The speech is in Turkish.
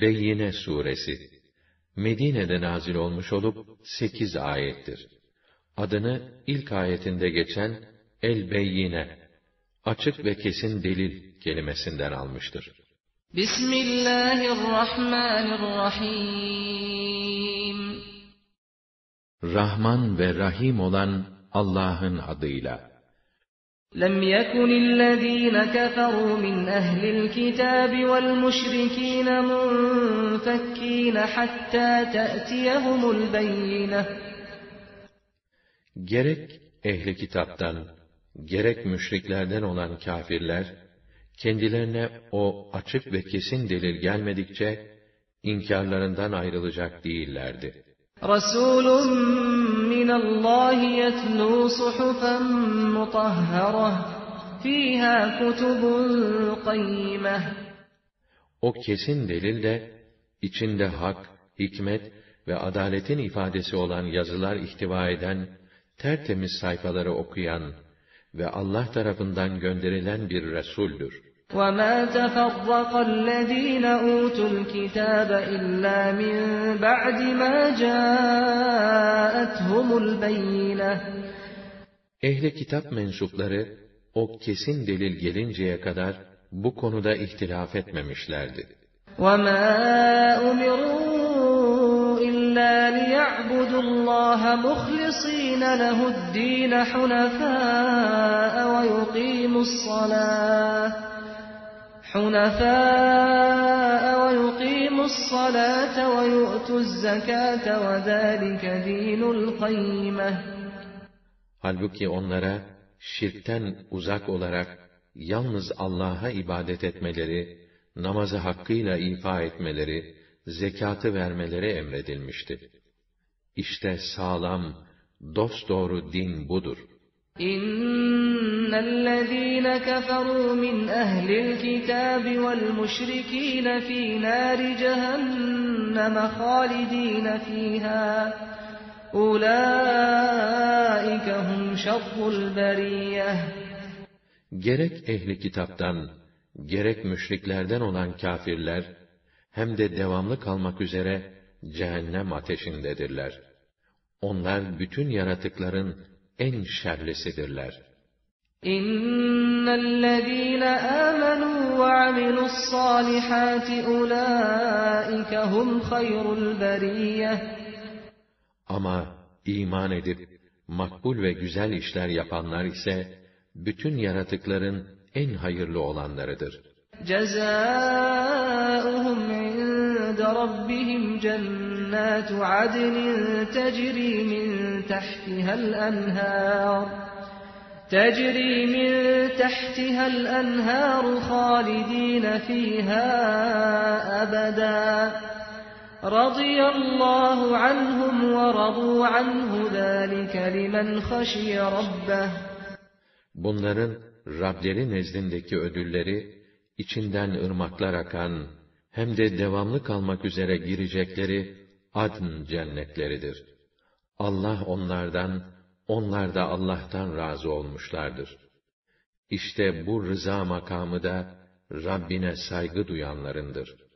Beyyine suresi Medine'de nazil olmuş olup sekiz ayettir. Adını ilk ayetinde geçen El Beyyine açık ve kesin delil kelimesinden almıştır. Bismillahirrahmanirrahim Rahman ve Rahim olan Allah'ın adıyla. لم يكن الذين كفروا من أهل الكتاب والمشركين منفكين حتى تأتيهم البينة Gerek ehli kitaptan, gerek müşriklerden olan kafirler, kendilerine o açık ve kesin delil gelmedikçe, inkarlarından ayrılacak değillerdi. رسول من الله يتلو صحفا مطهرة فيها كتب قيمة O kesin delil de, içinde hak, hikmet ve adaletin ifadesi olan yazılar ihtiva eden, tertemiz sayfaları okuyan ve Allah tarafından gönderilen bir Resuldür. وَمَا تَفَرَّقَ الَّذ۪ينَ أُوتُوا الْكِتَابَ إِلَّا مِنْ بَعْدِ مَا جَاءَتْهُمُ الْبَيِّنَةِ Ehli kitap mensupları, o kesin delil gelinceye kadar, bu konuda ihtilaf etmemişlerdi. وَمَا أُمِرُوا إِلَّا لِيَعْبُدُوا اللّٰهَ مُخْلِصِينَ لَهُ الدِّينَ حُنَفَاءَ وَيُقِيمُوا الصَّلَاةَ حُنَفَاءَ وَيُقِيمُوا الصَّلَاةَ وَيُؤْتُوا الزَّكَاةَ وَذَٰلِكَ دِينُ الْقَيِّمَةِ Halbuki onlara, şirkten uzak olarak, yalnız Allah'a ibadet etmeleri, namazı hakkıyla ifa etmeleri, zekatı vermeleri emredilmişti. İşte sağlam, dosdoğru din budur. İnnellezîne keferû min ehlil kitâbi vel müşrikîne fî nâri cehenneme hâlidîne fîhâ. Ulaike hum şerrul beriyeh. Gerek ehli kitaptan, gerek müşriklerden olan kâfirler, hem de devamlı kalmak üzere cehennem ateşindedirler. Onlar bütün yaratıkların en şerlisidirler. İnnellezîne âmenû ve amilu's-sâlihâti ulâike hum hayrul beriyeh. Ama iman edip, makbul ve güzel işler yapanlar ise, bütün yaratıkların en hayırlı olanlarıdır. جزاؤهم عند ربهم جنات عدن تجري من تحتها الأنهار تجري من تحتها الأنهار خالدين فيها أبدا رضي الله عنهم ورضوا عنه ذلك لمن خشي ربه Bunların Rableri nezdindeki ödülleri, içinden ırmaklar akan, hem de devamlı kalmak üzere girecekleri adn cennetleridir. Allah onlardan, onlar da Allah'tan razı olmuşlardır. İşte bu rıza makamı da Rabbine saygı duyanlarındır.